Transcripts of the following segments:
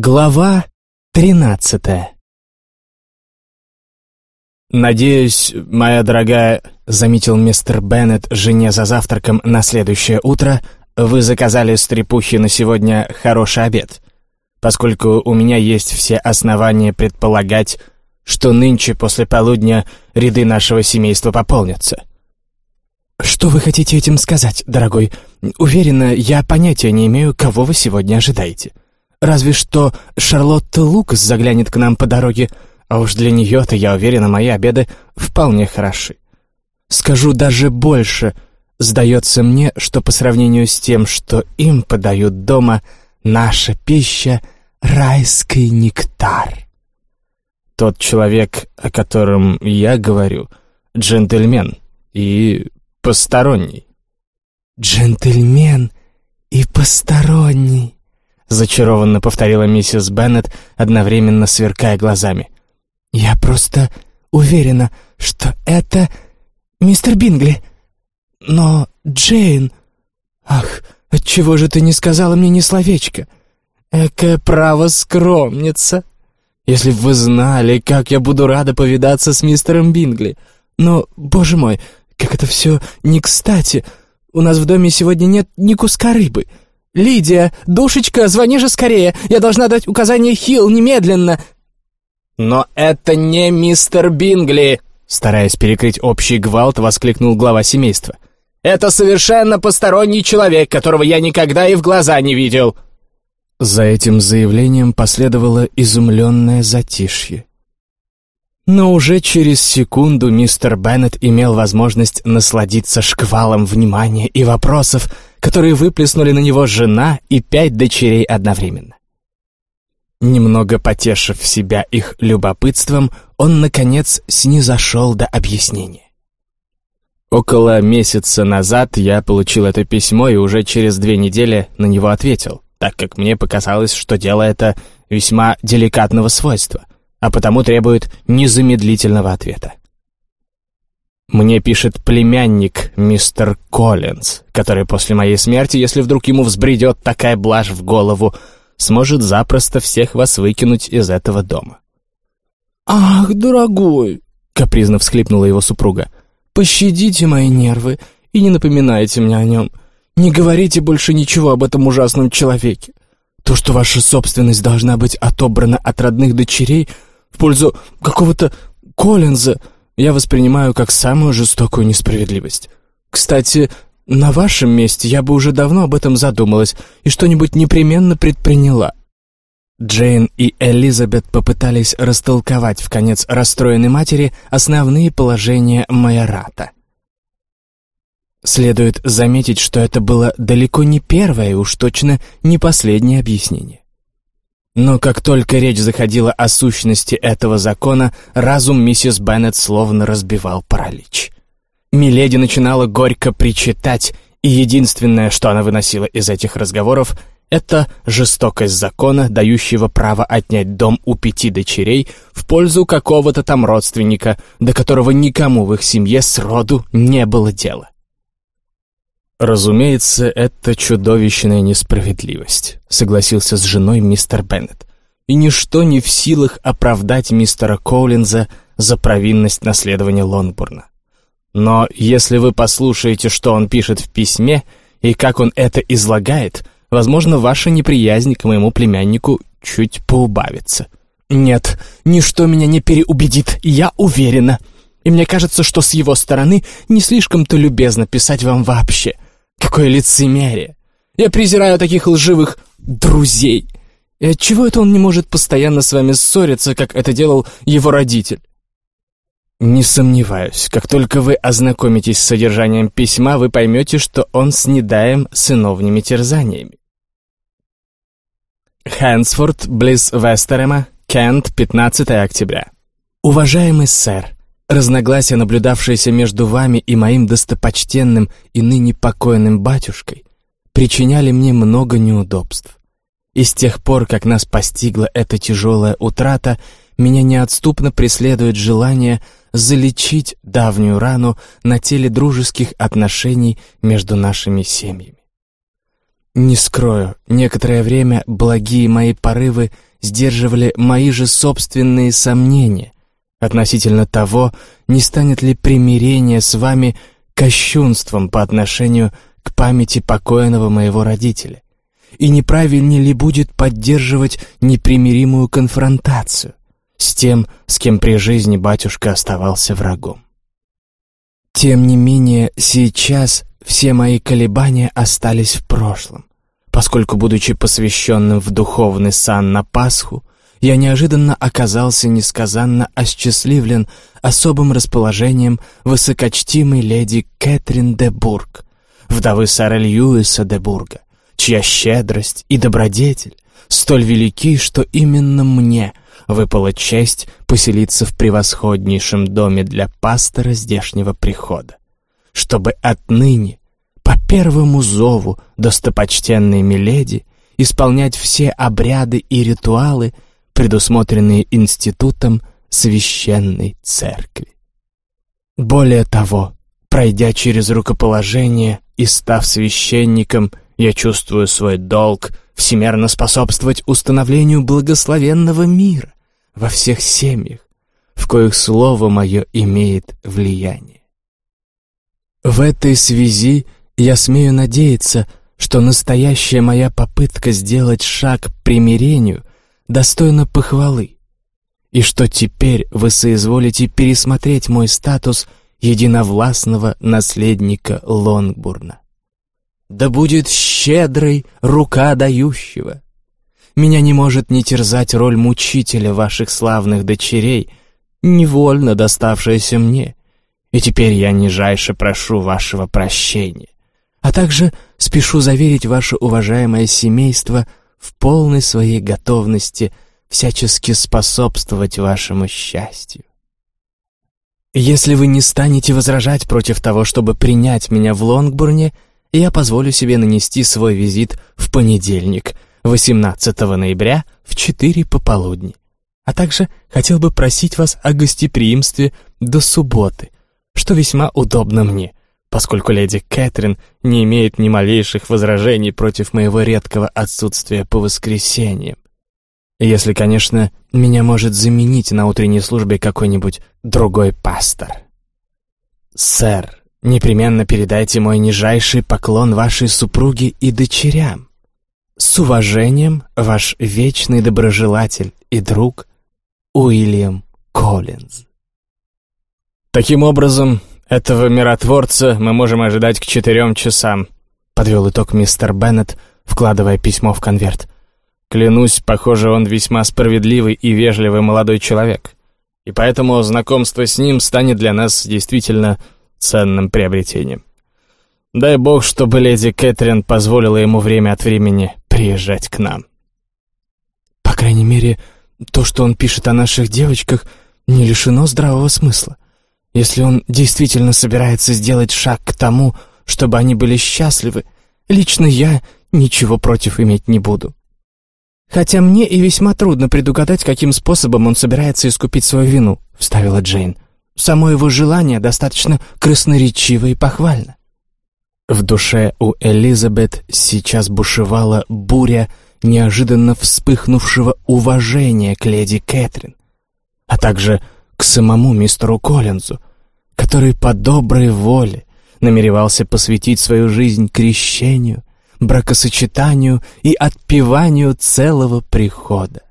Глава тринадцатая «Надеюсь, моя дорогая», — заметил мистер Беннет жене за завтраком на следующее утро, «вы заказали стрепухи на сегодня хороший обед, поскольку у меня есть все основания предполагать, что нынче после полудня ряды нашего семейства пополнятся». «Что вы хотите этим сказать, дорогой? Уверена, я понятия не имею, кого вы сегодня ожидаете. Разве что Шарлотта Лукас заглянет к нам по дороге, а уж для нее-то, я уверена, мои обеды вполне хороши. Скажу даже больше. Сдается мне, что по сравнению с тем, что им подают дома, наша пища — райский нектар». Тот человек, о котором я говорю, джентльмен и посторонний. «Джентльмен и посторонний», — зачарованно повторила миссис Беннет, одновременно сверкая глазами. «Я просто уверена, что это мистер Бингли. Но Джейн... Ах, отчего же ты не сказала мне ни словечко? Экая право скромница. Если бы вы знали, как я буду рада повидаться с мистером Бингли. Но, боже мой, как это все не кстати. У нас в доме сегодня нет ни куска рыбы. Лидия, душечка, звони же скорее. Я должна дать указание Хилл немедленно. Но это не мистер Бингли, стараясь перекрыть общий гвалт, воскликнул глава семейства. Это совершенно посторонний человек, которого я никогда и в глаза не видел. За этим заявлением последовало изумленное затишье. Но уже через секунду мистер Беннет имел возможность насладиться шквалом внимания и вопросов, которые выплеснули на него жена и пять дочерей одновременно. Немного потешив себя их любопытством, он, наконец, снизошел до объяснения. Около месяца назад я получил это письмо и уже через две недели на него ответил, так как мне показалось, что дело это весьма деликатного свойства — а потому требует незамедлительного ответа. Мне пишет племянник мистер Коллинз, который после моей смерти, если вдруг ему взбредет такая блажь в голову, сможет запросто всех вас выкинуть из этого дома. «Ах, дорогой!» — капризно всхлипнула его супруга. «Пощадите мои нервы и не напоминайте мне о нем. Не говорите больше ничего об этом ужасном человеке. То, что ваша собственность должна быть отобрана от родных дочерей — в пользу какого-то Коллинза я воспринимаю как самую жестокую несправедливость. Кстати, на вашем месте я бы уже давно об этом задумалась и что-нибудь непременно предприняла. Джейн и Элизабет попытались растолковать в конец расстроенной матери основные положения Майората. Следует заметить, что это было далеко не первое и уж точно не последнее объяснение. Но как только речь заходила о сущности этого закона, разум миссис Беннет словно разбивал паралич. Миледи начинала горько причитать, и единственное, что она выносила из этих разговоров, это жестокость закона, дающего право отнять дом у пяти дочерей в пользу какого-то там родственника, до которого никому в их семье сроду не было дела. «Разумеется, это чудовищная несправедливость», — согласился с женой мистер Беннет. «И ничто не в силах оправдать мистера Коулинза за провинность наследования Лонгбурна. Но если вы послушаете, что он пишет в письме и как он это излагает, возможно, ваша неприязнь к моему племяннику чуть поубавится». «Нет, ничто меня не переубедит, я уверена. И мне кажется, что с его стороны не слишком-то любезно писать вам вообще». Какое лицемерие! Я презираю таких лживых друзей. И отчего это он не может постоянно с вами ссориться, как это делал его родитель? Не сомневаюсь, как только вы ознакомитесь с содержанием письма, вы поймете, что он снедаем сыновними терзаниями. Хэнсфорд, близ Вестерема, Кент, 15 октября. Уважаемый сэр, Разногласия, наблюдавшиеся между вами и моим достопочтенным и ныне покойным батюшкой, причиняли мне много неудобств. И с тех пор, как нас постигла эта тяжелая утрата, меня неотступно преследует желание залечить давнюю рану на теле дружеских отношений между нашими семьями. Не скрою, некоторое время благие мои порывы сдерживали мои же собственные сомнения относительно того, не станет ли примирение с вами кощунством по отношению к памяти покойного моего родителя, и неправильнее ли будет поддерживать непримиримую конфронтацию с тем, с кем при жизни батюшка оставался врагом. Тем не менее, сейчас все мои колебания остались в прошлом, поскольку, будучи посвященным в духовный сан на Пасху, я неожиданно оказался несказанно осчастливлен особым расположением высокочтимой леди Кэтрин де Бург, вдовы сэра Льюиса де Бурга, чья щедрость и добродетель столь велики, что именно мне выпала честь поселиться в превосходнейшем доме для пастора здешнего прихода, чтобы отныне по первому зову достопочтенной Миледи исполнять все обряды и ритуалы, предусмотренные институтом священной церкви. Более того, пройдя через рукоположение и став священником, я чувствую свой долг всемерно способствовать установлению благословенного мира во всех семьях, в коих слово мое имеет влияние. В этой связи я смею надеяться, что настоящая моя попытка сделать шаг к примирению достойна похвалы, и что теперь вы соизволите пересмотреть мой статус единовластного наследника Лонгбурна. Да будет щедрой рука дающего. Меня не может не терзать роль мучителя ваших славных дочерей, невольно доставшаяся мне, и теперь я нижайше прошу вашего прощения, а также спешу заверить ваше уважаемое семейство в полной своей готовности всячески способствовать вашему счастью. Если вы не станете возражать против того, чтобы принять меня в Лонгбурне, я позволю себе нанести свой визит в понедельник, 18 ноября в 4 пополудни. А также хотел бы просить вас о гостеприимстве до субботы, что весьма удобно мне, поскольку леди Кэтрин не имеет ни малейших возражений против моего редкого отсутствия по воскресеньям. Если, конечно, меня может заменить на утренней службе какой-нибудь другой пастор. Сэр, непременно передайте мой нижайший поклон вашей супруге и дочерям. С уважением, ваш вечный доброжелатель и друг Уильям Коллинз. Таким образом, этого миротворца мы можем ожидать к четырем часам, подвел итог мистер Беннет, вкладывая письмо в конверт. Клянусь, похоже, он весьма справедливый и вежливый молодой человек. И поэтому знакомство с ним станет для нас действительно ценным приобретением. Дай бог, чтобы леди Кэтрин позволила ему время от времени приезжать к нам. По крайней мере, то, что он пишет о наших девочках, не лишено здравого смысла. Если он действительно собирается сделать шаг к тому, чтобы они были счастливы, лично я ничего против иметь не буду. «Хотя мне и весьма трудно предугадать, каким способом он собирается искупить свою вину», — вставила Джейн. «Само его желание достаточно красноречиво и похвально». В душе у Элизабет сейчас бушевала буря неожиданно вспыхнувшего уважения к леди Кэтрин, а также к самому мистеру Коллинзу, который по доброй воле намеревался посвятить свою жизнь крещению бракосочетанию и отпеванию целого прихода.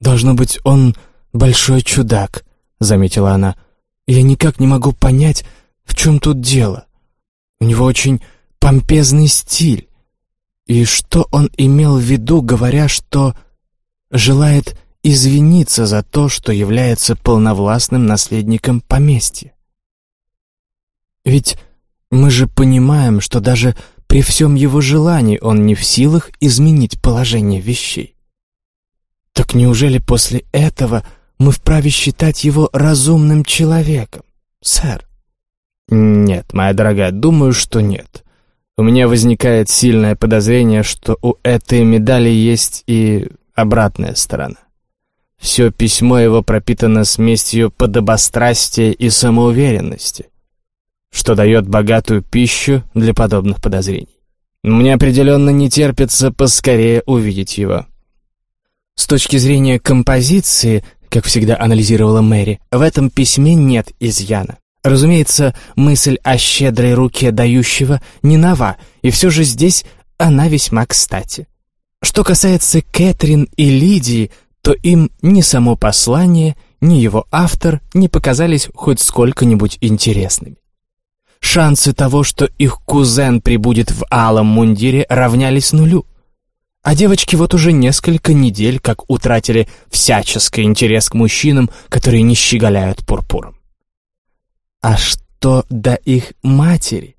«Должно быть, он большой чудак», — заметила она. «Я никак не могу понять, в чем тут дело. У него очень помпезный стиль. И что он имел в виду, говоря, что желает извиниться за то, что является полновластным наследником поместья? Ведь мы же понимаем, что даже при всем его желании он не в силах изменить положение вещей. Так неужели после этого мы вправе считать его разумным человеком, сэр? Нет, моя дорогая, думаю, что нет. У меня возникает сильное подозрение, что у этой медали есть и обратная сторона. Все письмо его пропитано смесью подобострастия и самоуверенности что дает богатую пищу для подобных подозрений. Мне определенно не терпится поскорее увидеть его. С точки зрения композиции, как всегда анализировала Мэри, в этом письме нет изъяна. Разумеется, мысль о щедрой руке дающего не нова, и все же здесь она весьма кстати. Что касается Кэтрин и Лидии, то им ни само послание, ни его автор не показались хоть сколько-нибудь интересными. Шансы того, что их кузен прибудет в алом мундире, равнялись нулю. А девочки вот уже несколько недель как утратили всяческий интерес к мужчинам, которые не щеголяют пурпуром. А что до их матери?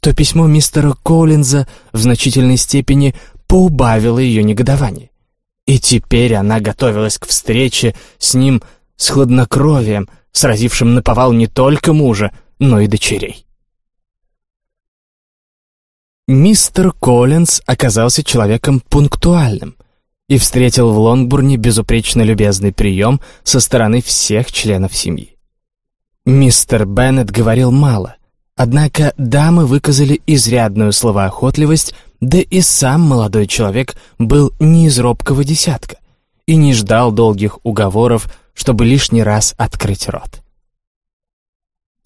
То письмо мистера Коллинза в значительной степени поубавило ее негодование. И теперь она готовилась к встрече с ним с хладнокровием, сразившим наповал не только мужа, но и дочерей. Мистер Коллинз оказался человеком пунктуальным и встретил в Лонгбурне безупречно любезный прием со стороны всех членов семьи. Мистер Беннет говорил мало, однако дамы выказали изрядную словоохотливость, да и сам молодой человек был не из робкого десятка и не ждал долгих уговоров, чтобы лишний раз открыть рот.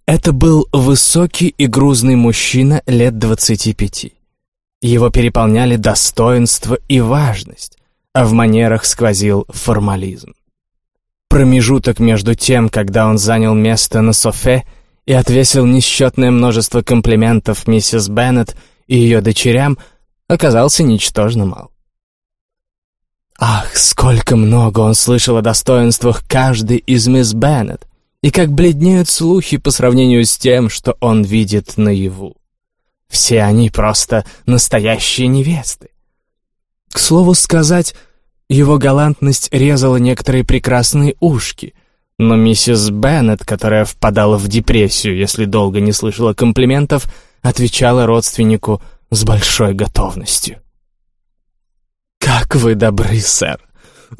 Это был высокий и грузный мужчина лет двадцати пяти. Его переполняли достоинство и важность, а в манерах сквозил формализм. Промежуток между тем, когда он занял место на софе и отвесил несчетное множество комплиментов миссис Беннет и ее дочерям, оказался ничтожно мал. Ах, сколько много он слышал о достоинствах каждой из мисс Беннет, и как бледнеют слухи по сравнению с тем, что он видит наяву. Все они просто настоящие невесты. К слову сказать, его галантность резала некоторые прекрасные ушки, но миссис Беннет, которая впадала в депрессию, если долго не слышала комплиментов, отвечала родственнику с большой готовностью. «Как вы добры, сэр!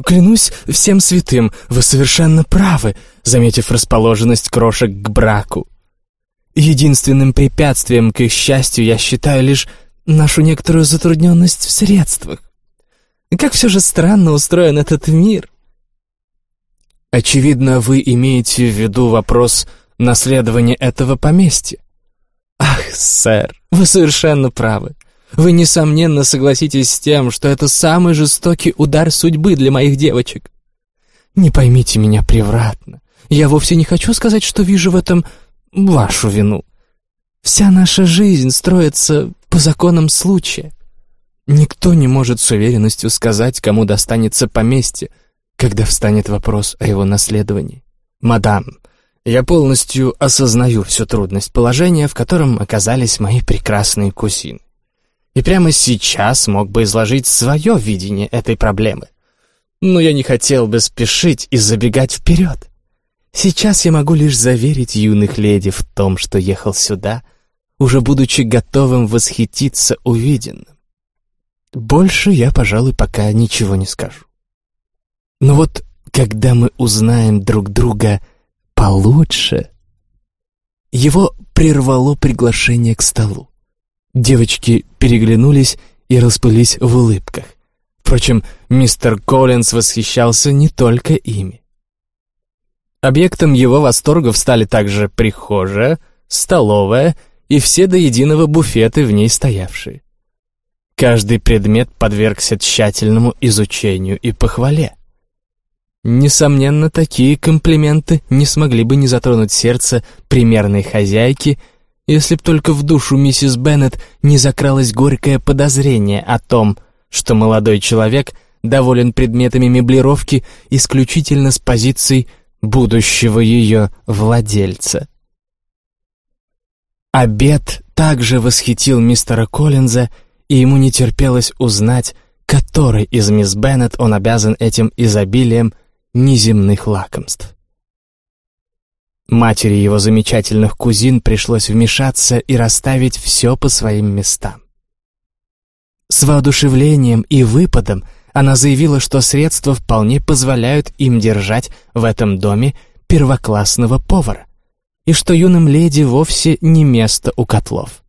Клянусь всем святым, вы совершенно правы, заметив расположенность крошек к браку. Единственным препятствием к их счастью я считаю лишь нашу некоторую затрудненность в средствах. Как все же странно устроен этот мир. Очевидно, вы имеете в виду вопрос наследования этого поместья. Ах, сэр, вы совершенно правы. Вы, несомненно, согласитесь с тем, что это самый жестокий удар судьбы для моих девочек. Не поймите меня превратно. Я вовсе не хочу сказать, что вижу в этом вашу вину. Вся наша жизнь строится по законам случая. Никто не может с уверенностью сказать, кому достанется поместье, когда встанет вопрос о его наследовании. Мадам, я полностью осознаю всю трудность положения, в котором оказались мои прекрасные кузины. И прямо сейчас мог бы изложить свое видение этой проблемы. Но я не хотел бы спешить и забегать вперед. Сейчас я могу лишь заверить юных леди в том, что ехал сюда, уже будучи готовым восхититься увиденным. Больше я, пожалуй, пока ничего не скажу. Но вот когда мы узнаем друг друга получше... Его прервало приглашение к столу. Девочки переглянулись и расплылись в улыбках. Впрочем, мистер Коллинз восхищался не только ими. Объектом его восторгов стали также прихожая, столовая и все до единого буфеты в ней стоявшие. Каждый предмет подвергся тщательному изучению и похвале. Несомненно, такие комплименты не смогли бы не затронуть сердце примерной хозяйки, если б только в душу миссис Беннет не закралось горькое подозрение о том, что молодой человек доволен предметами меблировки исключительно с позицией будущего ее владельца. Обед также восхитил мистера Коллинза, и ему не терпелось узнать, которой из мисс Беннет он обязан этим изобилием неземных лакомств. Матери его замечательных кузин пришлось вмешаться и расставить все по своим местам. С воодушевлением и выпадом она заявила, что средства вполне позволяют им держать в этом доме первоклассного повара, и что юным леди вовсе не место у котлов.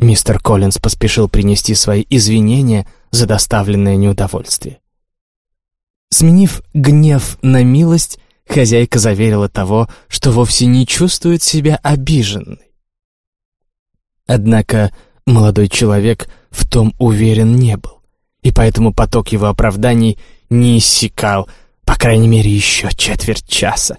Мистер Коллинз поспешил принести свои извинения за доставленное неудовольствие. Сменив гнев на милость, хозяйка заверила того, что вовсе не чувствует себя обиженной. Однако молодой человек в том уверен не был, и поэтому поток его оправданий не иссякал, по крайней мере, еще четверть часа.